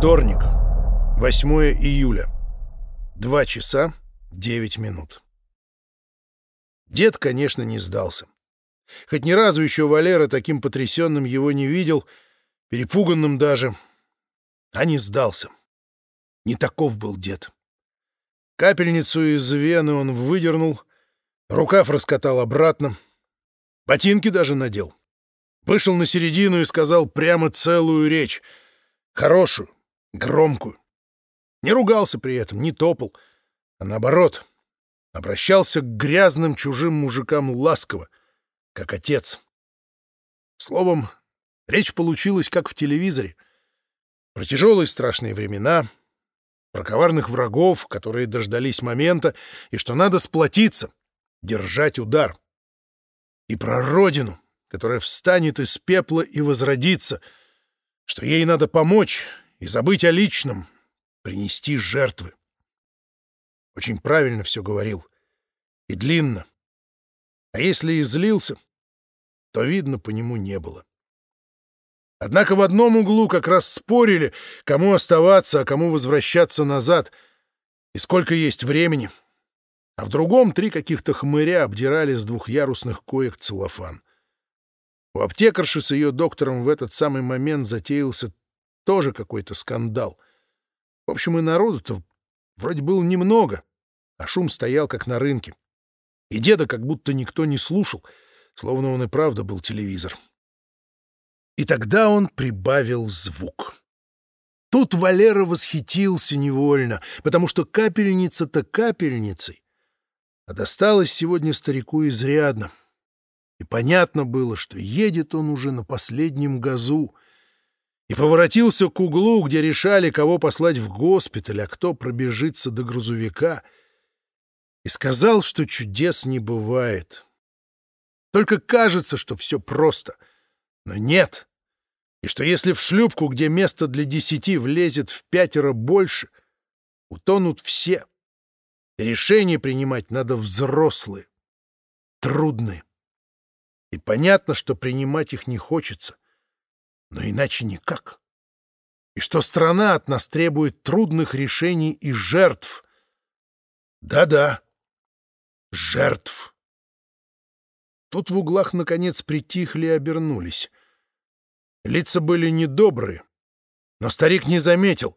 Вторник, 8 июля, 2 часа 9 минут. Дед, конечно, не сдался. Хоть ни разу еще Валера таким потрясенным его не видел, перепуганным даже, а не сдался. Не таков был дед. Капельницу из вены он выдернул, рукав раскатал обратно, ботинки даже надел. Вышел на середину и сказал прямо целую речь, хорошую, громкую. Не ругался при этом, не топал, а наоборот, обращался к грязным чужим мужикам ласково, как отец. Словом, речь получилась как в телевизоре. Про тяжелые страшные времена, про коварных врагов, которые дождались момента, и что надо сплотиться, держать удар. И про родину, которая встанет из пепла и возродится, что ей надо помочь и забыть о личном, принести жертвы. Очень правильно все говорил. И длинно. А если и злился, то видно по нему не было. Однако в одном углу как раз спорили, кому оставаться, а кому возвращаться назад, и сколько есть времени. А в другом три каких-то хмыря обдирали с двухъярусных коек целлофан. У аптекарши с ее доктором в этот самый момент затеялся тоже какой-то скандал. В общем, и народу-то вроде было немного, а шум стоял как на рынке. И деда как будто никто не слушал, словно он и правда был телевизор. И тогда он прибавил звук. Тут Валера восхитился невольно, потому что капельница-то капельницей, а досталось сегодня старику изрядно. И понятно было, что едет он уже на последнем газу, и поворотился к углу, где решали, кого послать в госпиталь, а кто пробежится до грузовика, и сказал, что чудес не бывает. Только кажется, что все просто, но нет, и что если в шлюпку, где место для десяти влезет в пятеро больше, утонут все. И решения принимать надо взрослые, трудные. И понятно, что принимать их не хочется. Но иначе никак. И что страна от нас требует трудных решений и жертв. Да-да, жертв. Тут в углах, наконец, притихли и обернулись. Лица были недобрые. Но старик не заметил.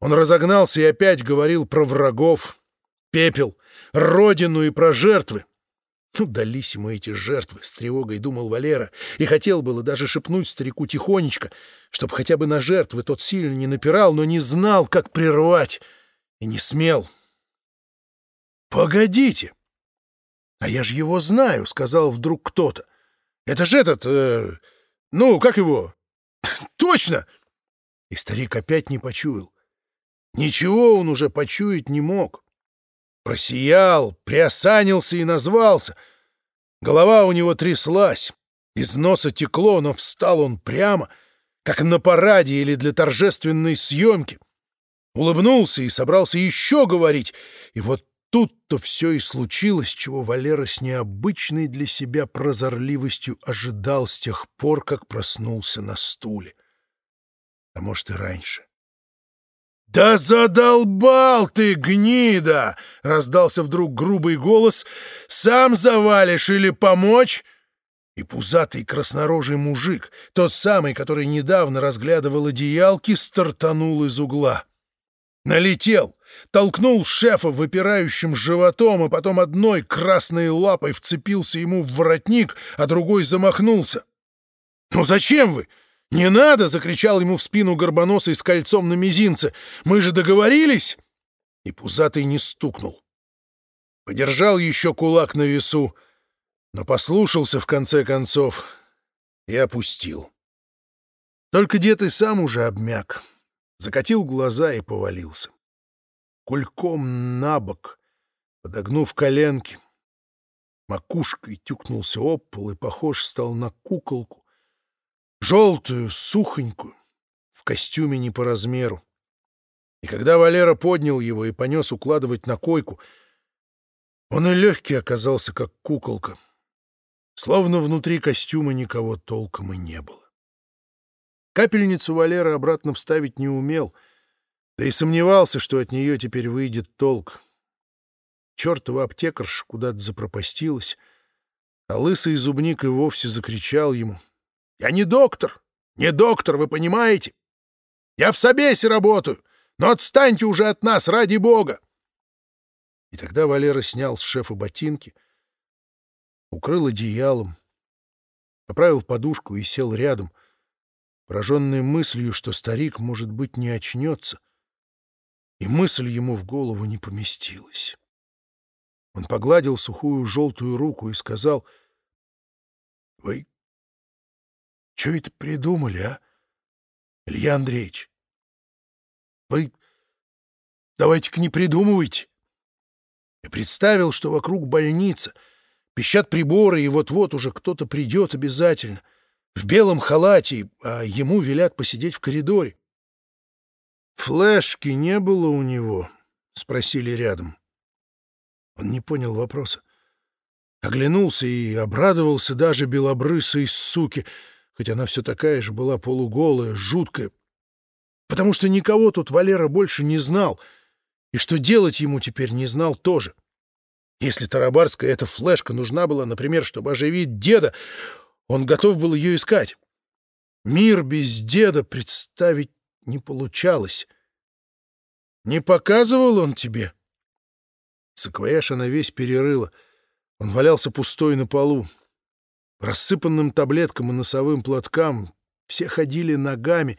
Он разогнался и опять говорил про врагов, пепел, родину и про жертвы. Ну, дались ему эти жертвы, с тревогой думал Валера, и хотел было даже шепнуть старику тихонечко, чтобы хотя бы на жертвы тот сильно не напирал, но не знал, как прервать, и не смел. «Погодите! А я же его знаю», — сказал вдруг кто-то. «Это же этот... Э, ну, как его? Точно!» И старик опять не почуял. Ничего он уже почуять не мог. Просиял, приосанился и назвался. Голова у него тряслась, из носа текло, но встал он прямо, как на параде или для торжественной съемки. Улыбнулся и собрался еще говорить, и вот тут-то все и случилось, чего Валера с необычной для себя прозорливостью ожидал с тех пор, как проснулся на стуле. А может, и раньше. «Да задолбал ты, гнида!» — раздался вдруг грубый голос. «Сам завалишь или помочь?» И пузатый краснорожий мужик, тот самый, который недавно разглядывал одеялки, стартанул из угла. Налетел, толкнул шефа выпирающим животом, а потом одной красной лапой вцепился ему в воротник, а другой замахнулся. «Ну зачем вы?» «Не надо!» — закричал ему в спину горбоносый с кольцом на мизинце. «Мы же договорились!» И пузатый не стукнул. Подержал еще кулак на весу, но послушался в конце концов и опустил. Только дед и сам уже обмяк, закатил глаза и повалился. Кульком на бок, подогнув коленки, макушкой тюкнулся об пол и похож стал на куколку, желтую, сухонькую, в костюме не по размеру. И когда Валера поднял его и понес укладывать на койку, он и легкий оказался, как куколка, словно внутри костюма никого толком и не было. Капельницу Валера обратно вставить не умел, Да и сомневался, что от нее теперь выйдет толк. Чертова аптекарша куда-то запропастилась, а лысый зубник и вовсе закричал ему. — Я не доктор! Не доктор, вы понимаете? Я в собесе работаю, но отстаньте уже от нас, ради бога! И тогда Валера снял с шефа ботинки, укрыл одеялом, поправил подушку и сел рядом, пораженный мыслью, что старик, может быть, не очнется, и мысль ему в голову не поместилась. Он погладил сухую желтую руку и сказал, «Вы что это придумали, а, Илья Андреевич? Вы давайте-ка не придумывайте. Я представил, что вокруг больница, пищат приборы, и вот-вот уже кто-то придет обязательно, в белом халате, а ему велят посидеть в коридоре. «Флешки не было у него?» — спросили рядом. Он не понял вопроса. Оглянулся и обрадовался даже белобрысой суке, хоть она все такая же была полуголая, жуткая, потому что никого тут Валера больше не знал, и что делать ему теперь не знал тоже. Если Тарабарская эта флешка нужна была, например, чтобы оживить деда, он готов был ее искать. Мир без деда представить не получалось. Не показывал он тебе? Саквояж она весь перерыла. Он валялся пустой на полу. Рассыпанным таблеткам и носовым платкам все ходили ногами,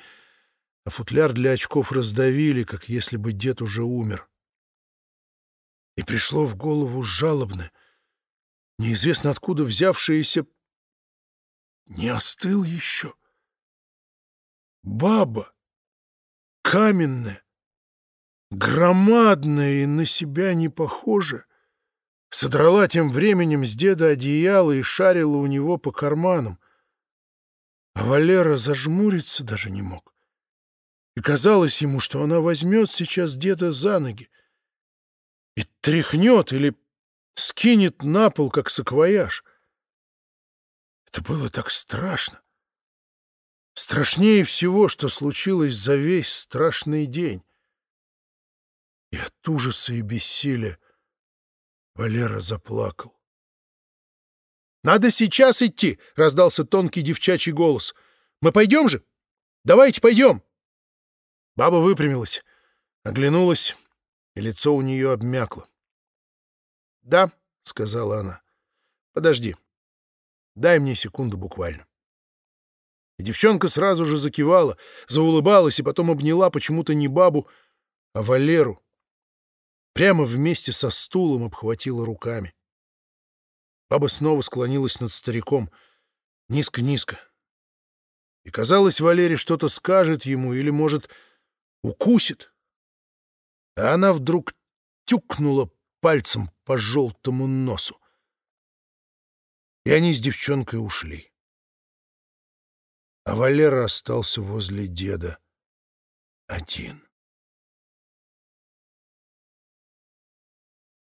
а футляр для очков раздавили, как если бы дед уже умер. И пришло в голову жалобное, неизвестно откуда взявшееся «Не остыл еще?» Баба, каменная, громадная и на себя не похожа, содрала тем временем с деда одеяло и шарила у него по карманам. А Валера зажмуриться даже не мог. И казалось ему, что она возьмет сейчас деда за ноги и тряхнет или скинет на пол, как саквояж. Это было так страшно. Страшнее всего, что случилось за весь страшный день. И от ужаса и бессилия Валера заплакал. «Надо сейчас идти!» — раздался тонкий девчачий голос. «Мы пойдем же? Давайте пойдем!» Баба выпрямилась, оглянулась, и лицо у нее обмякло. «Да», — сказала она, — «подожди. Дай мне секунду буквально». И девчонка сразу же закивала, заулыбалась и потом обняла почему-то не бабу, а Валеру, прямо вместе со стулом обхватила руками. Баба снова склонилась над стариком, низко-низко. И, казалось, Валере что-то скажет ему или, может, укусит. А она вдруг тюкнула пальцем по желтому носу. И они с девчонкой ушли. А Валера остался возле деда один.